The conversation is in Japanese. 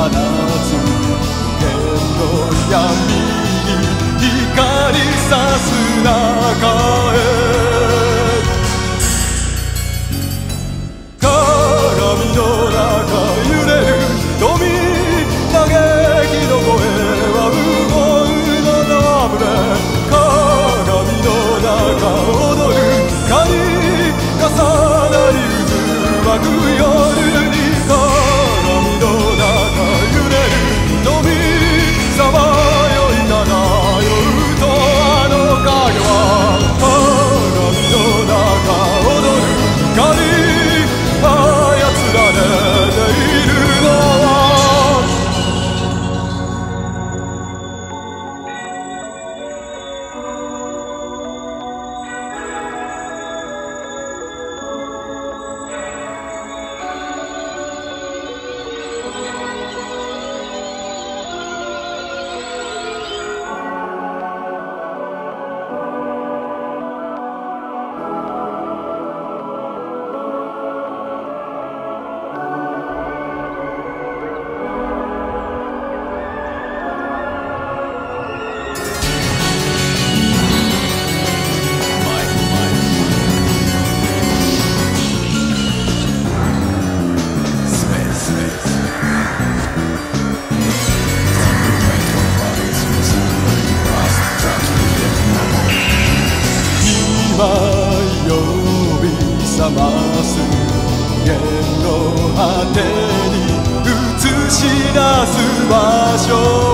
闇に光さす中呼び覚ます。弦の果てに映し出す場所。